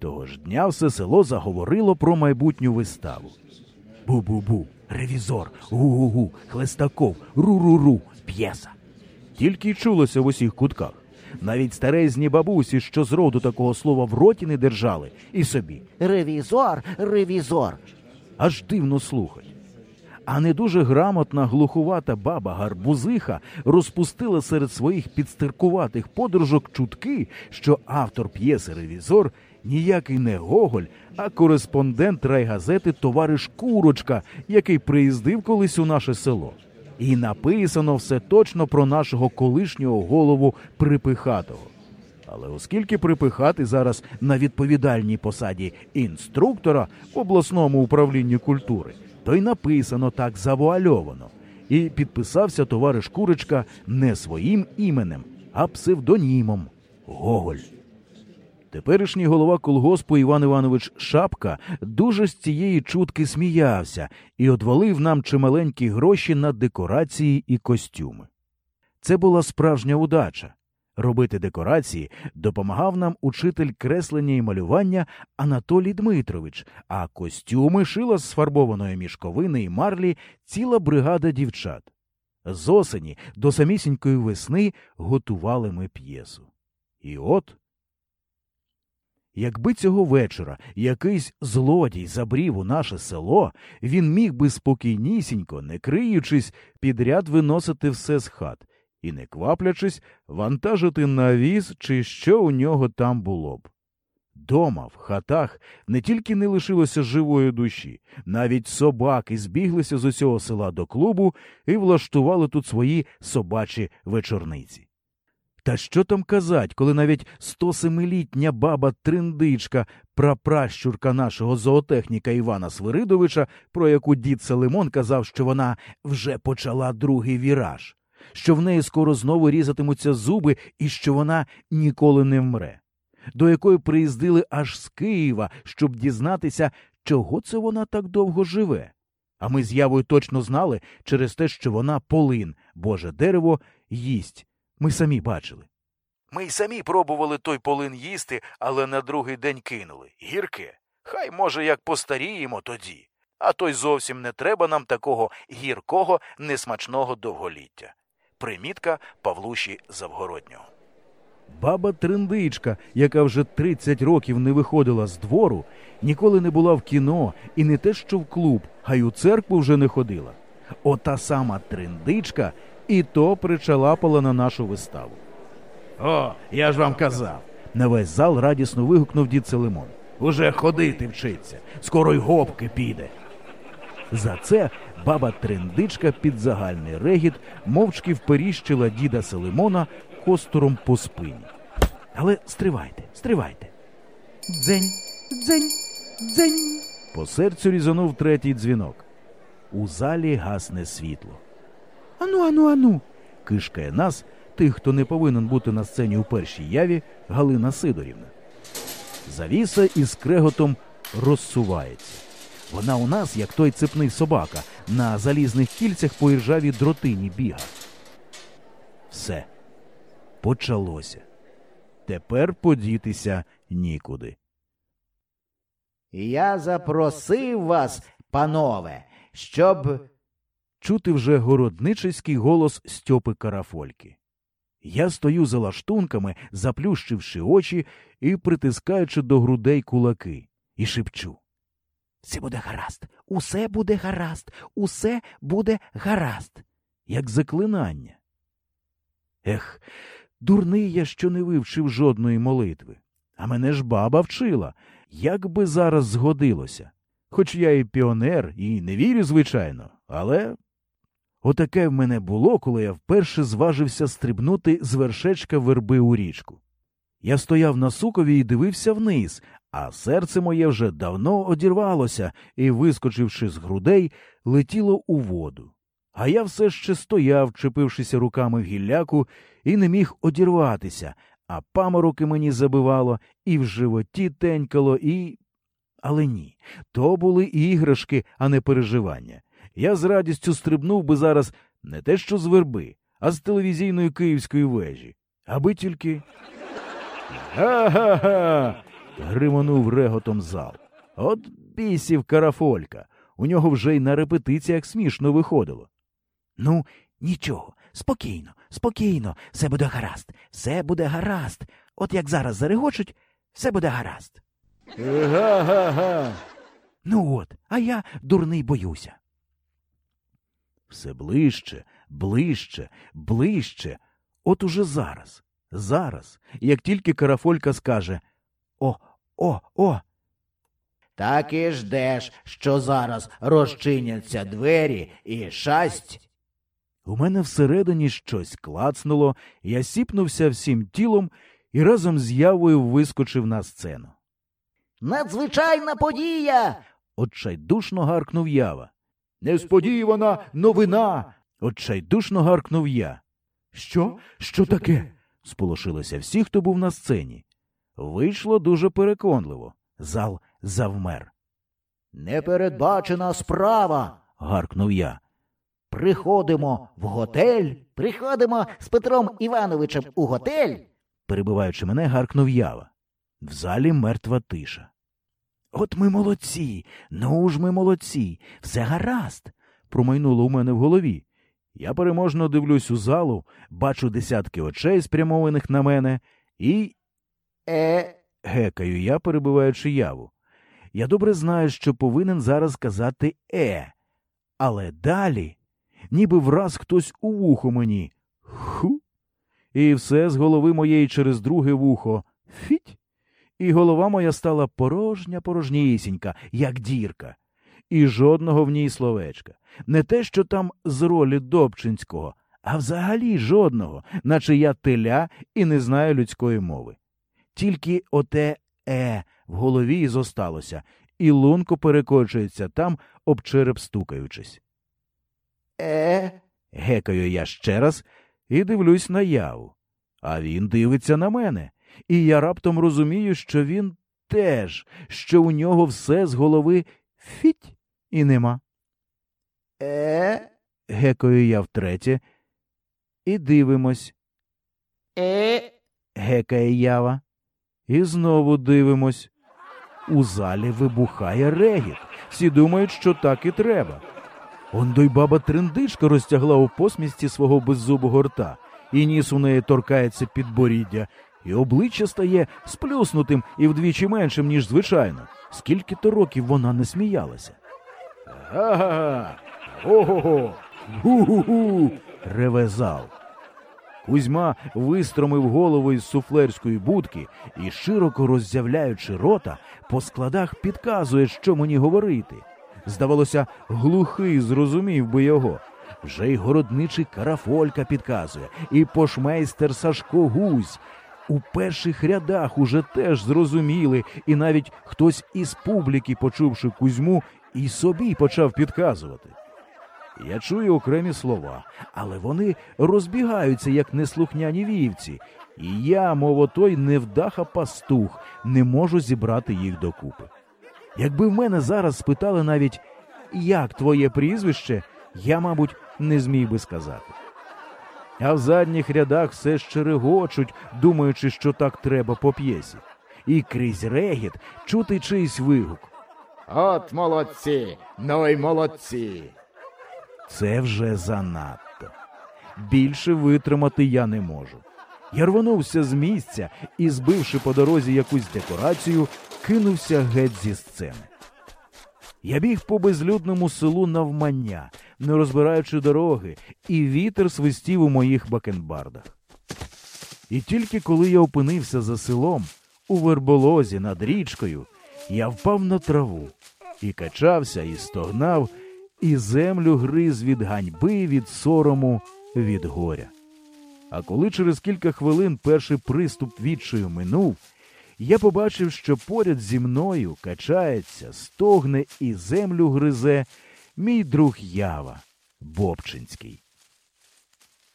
Того ж дня все село заговорило про майбутню виставу. Бу-бу-бу, ревізор, гу-гу-гу, хлестаков, ру-ру-ру, п'єса. Тільки й чулося в усіх кутках. Навіть старезні бабусі, що зроду такого слова в роті не держали, і собі Ревізор, ревізор. аж дивно слухать. А не дуже грамотна глухувата баба гарбузиха розпустила серед своїх підстиркуватих подружок чутки, що автор п'єси Ревізор ніякий не Гоголь, а кореспондент райгазети товариш Курочка, який приїздив колись у наше село. І написано все точно про нашого колишнього голову Припихатого. Але оскільки припихати зараз на відповідальній посаді інструктора в обласному управлінні культури, то й написано так завуальовано. І підписався товариш Курочка не своїм іменем, а псевдонімом Гоголь. Теперішній голова колгоспу Іван Іванович Шапка дуже з цієї чутки сміявся і одвалив нам чималенькі гроші на декорації і костюми. Це була справжня удача. Робити декорації допомагав нам учитель креслення і малювання Анатолій Дмитрович, а костюми шила з сфарбованої мішковини і марлі ціла бригада дівчат. З осені до самісінької весни готували ми п'єсу. І от Якби цього вечора якийсь злодій забрів у наше село, він міг би спокійнісінько, не криючись, підряд виносити все з хат і, не кваплячись, вантажити на віз чи що у нього там було б. Дома, в хатах, не тільки не лишилося живої душі, навіть собаки збіглися з усього села до клубу і влаштували тут свої собачі вечорниці. Та що там казать, коли навіть 107-літня баба Триндичка, прапращурка нашого зоотехніка Івана Свиридовича, про яку дід Селимон казав, що вона вже почала другий віраж, що в неї скоро знову різатимуться зуби і що вона ніколи не вмре, до якої приїздили аж з Києва, щоб дізнатися, чого це вона так довго живе. А ми з Явою точно знали через те, що вона полин, Боже дерево, їсть. Ми самі бачили. Ми й самі пробували той полин їсти, але на другий день кинули. Гірке. Хай, може, як постаріємо тоді. А то й зовсім не треба нам такого гіркого, несмачного довголіття. Примітка Павлуші Завгороднього. Баба Триндичка, яка вже 30 років не виходила з двору, ніколи не була в кіно і не те, що в клуб, а й у церкву вже не ходила. Ота сама Триндичка і то причалапала на нашу виставу. О, я ж вам казав. На весь зал радісно вигукнув дід Селимон. Уже ходити вчиться, скоро й гопки піде. За це баба Трендичка під загальний регіт мовчки вперіщила діда Селимона костором по спині. Але стривайте, стривайте. Дзень, дзень, дзень. По серцю різанув третій дзвінок. У залі гасне світло. Ану, ану, ану. Кишкає нас, тих, хто не повинен бути на сцені у першій яві, Галина Сидорівна. Завіса із креготом розсувається. Вона у нас, як той цепний собака, на залізних кільцях по іржавій дротині біга. Все. Почалося. Тепер подітися нікуди. Я запросив вас, панове, щоб. Чути вже городничий голос Стьопи Карафольки. Я стою за лаштунками, заплющивши очі і притискаючи до грудей кулаки, і шепчу. Все буде гаразд, усе буде гаразд, усе буде гаразд. як заклинання. Ех, дурний я, що не вивчив жодної молитви. А мене ж баба вчила, як би зараз згодилося. Хоч я і піонер, і не вірю, звичайно, але отаке в мене було, коли я вперше зважився стрибнути з вершечка верби у річку. Я стояв на сукові і дивився вниз, а серце моє вже давно одірвалося і, вискочивши з грудей, летіло у воду. А я все ще стояв, чепившися руками в гілляку, і не міг одірватися, а памороки мені забивало, і в животі тенькало, і. Але ні, то були іграшки, а не переживання. Я з радістю стрибнув би зараз не те що з верби, а з телевізійної київської вежі, аби тільки. Га-га-га. гримонув реготом зал. От бісів карафолька. У нього вже й на репетиціях смішно виходило. Ну, нічого, спокійно, спокійно, все буде гаразд, все буде гаразд. От як зараз зарегочуть, все буде гаразд. Га-га-га. Ну от, а я дурний боюся. Все ближче, ближче, ближче. От уже зараз, зараз, як тільки карафолька скаже О, о, о. Так і ждеш, що зараз розчиняться двері і шасть. У мене всередині щось клацнуло, я сіпнувся всім тілом і разом з явою вискочив на сцену. Надзвичайна подія. Отчайдушно гаркнув ява. Несподівана новина. Отчайдушно гаркнув я. Що? Що таке? сполошилися всі, хто був на сцені. Вийшло дуже переконливо. Зал завмер. Непередбачена справа. гаркнув я. Приходимо в готель. Приходимо з Петром Івановичем у готель. Перебиваючи мене, гаркнув ява. В залі мертва тиша. От ми молодці, ну ж ми молодці, все гаразд. Промайнуло у мене в голові. Я переможно дивлюсь у залу, бачу десятки очей, спрямованих на мене, і Е, гекаю я, перебиваючи яву. Я добре знаю, що повинен зараз казати е, але далі, ніби враз хтось у вухо мені ху, і все з голови моєї через друге вухо фіть, і голова моя стала порожня порожнісінька, як дірка, і жодного в ній словечка. Не те, що там з ролі Добчинського, а взагалі жодного, наче я теля і не знаю людської мови. Тільки оте е в голові і зосталося, і лунко перекочується там, об череп стукаючись. е, Гекаю я ще раз і дивлюсь на яву. А він дивиться на мене, і я раптом розумію, що він теж, що у нього все з голови фіть і нема. е, Гекаю я втретє, і дивимось, е. гекає ява. І знову дивимось. У залі вибухає регіт. Всі думають, що так і треба. Ондой баба триндичка розтягла у посмісті свого беззубого рта, і ніс у неї торкається підборіддя, і обличчя стає сплюснутим і вдвічі меншим, ніж звичайно. Скільки то років вона не сміялася. Га-га-га! Ого-го! Гу-гу-гу! реве зал. Кузьма вистромив голову із суфлерської будки і, широко роззявляючи рота, по складах підказує, що мені говорити. Здавалося, глухий зрозумів би його. Вже й городничий карафолька підказує, і пошмейстер Сашко Гузь. У перших рядах уже теж зрозуміли, і навіть хтось із публіки, почувши Кузьму, і собі почав підказувати. Я чую окремі слова, але вони розбігаються, як неслухняні вівці, і я, мов отой невдаха пастух, не можу зібрати їх докупи. Якби в мене зараз спитали навіть, як твоє прізвище, я, мабуть, не зміг би сказати. А в задніх рядах все ще регочуть, думаючи, що так треба по п'єсі. І крізь регіт чути чийсь вигук. От молодці, ну й молодці. Це вже занадто. Більше витримати я не можу. Я рвонувся з місця і, збивши по дорозі якусь декорацію, кинувся геть зі сцени. Я біг по безлюдному селу навмання, не розбираючи дороги, і вітер свистів у моїх бакенбардах. І тільки коли я опинився за селом, у верболозі над річкою, я впав на траву і качався, і стогнав, і землю гриз від ганьби, від сорому, від горя. А коли через кілька хвилин перший приступ відчаю минув, я побачив, що поряд зі мною качається, стогне і землю гризе мій друг Ява Бобчинський.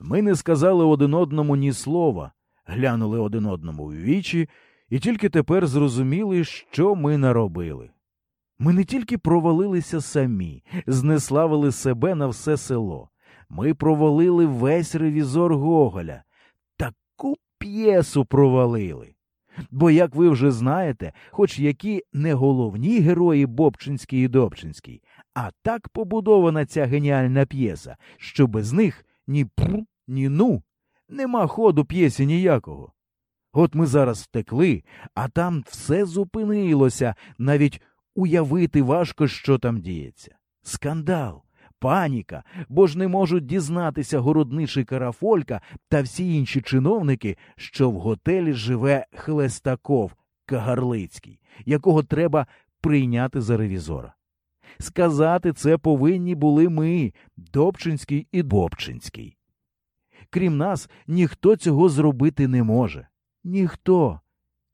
Ми не сказали один одному ні слова, глянули один одному в вічі і тільки тепер зрозуміли, що ми наробили. Ми не тільки провалилися самі, знеславили себе на все село. Ми провалили весь ревізор Гоголя. Таку п'єсу провалили. Бо, як ви вже знаєте, хоч які не головні герої Бобчинський і Добчинський, а так побудована ця геніальна п'єса, що без них ні пр, ні ну, нема ходу п'єсі ніякого. От ми зараз втекли, а там все зупинилося, навіть уявити важко, що там діється. Скандал, паніка, бо ж не можуть дізнатися городничий Карафолька та всі інші чиновники, що в готелі живе Хлестаков Кагарлицький, якого треба прийняти за ревізора. Сказати це повинні були ми, Добчинський і Бобчинський. Крім нас, ніхто цього зробити не може. Ніхто.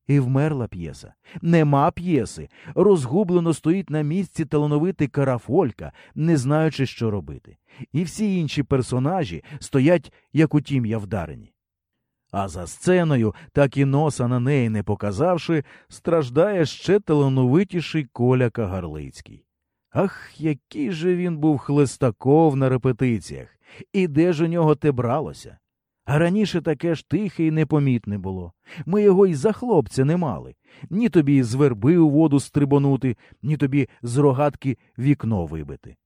І вмерла п'єса. Нема п'єси. Розгублено стоїть на місці талановитий Карафолька, не знаючи, що робити. І всі інші персонажі стоять, як у тім'я вдарені. А за сценою, так і носа на неї не показавши, страждає ще талановитіший Коля Кагарлицький. Ах, який же він був хлестаков на репетиціях, і де ж у нього те бралося? А раніше таке ж тихе і непомітне було. Ми його й за хлопця не мали. Ні тобі з верби у воду стрибонути, ні тобі з рогатки вікно вибити.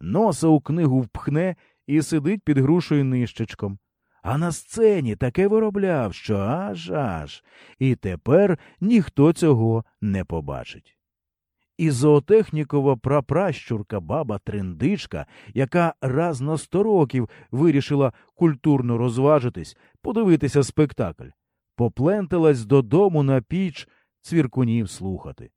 Носа у книгу впхне і сидить під грушею нищечком. А на сцені таке виробляв, що аж аж. І тепер ніхто цього не побачить. І зоотехнікова прапращурка баба Триндичка, яка раз на сто років вирішила культурно розважитись, подивитися спектакль, попленталась додому на піч цвіркунів слухати.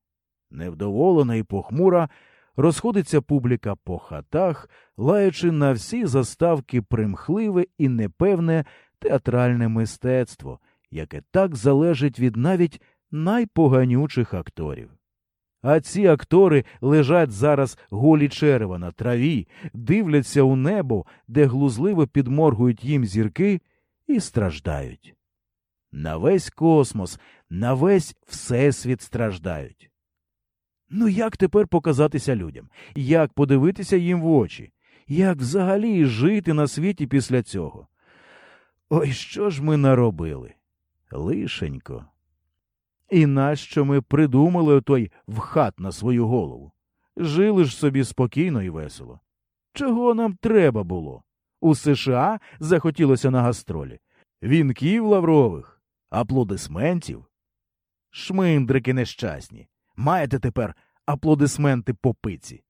Невдоволена і похмура розходиться публіка по хатах, лаючи на всі заставки примхливе і непевне театральне мистецтво, яке так залежить від навіть найпоганючих акторів. А ці актори лежать зараз голі черева на траві, дивляться у небо, де глузливо підморгують їм зірки, і страждають. На весь космос, на весь всесвіт страждають. Ну як тепер показатися людям? Як подивитися їм в очі? Як взагалі жити на світі після цього? Ой, що ж ми наробили? Лишенько. І нащо ми придумали той вхат на свою голову? Жили ж собі спокійно і весело. Чого нам треба було? У США захотілося на гастролі. Вінків лаврових, аплодисментів. Шминдрики нещасні. Маєте тепер аплодисменти по пиці.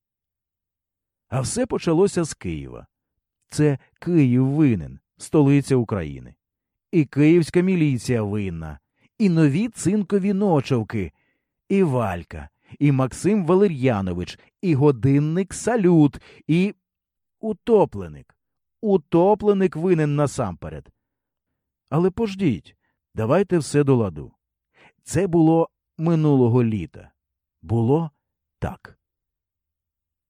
А все почалося з Києва. Це Київ винен, столиця України. І київська міліція винна і нові цинкові ночовки, і Валька, і Максим Валер'янович, і годинник салют, і утопленик. Утопленик винен насамперед. Але пождіть, давайте все до ладу. Це було минулого літа. Було так.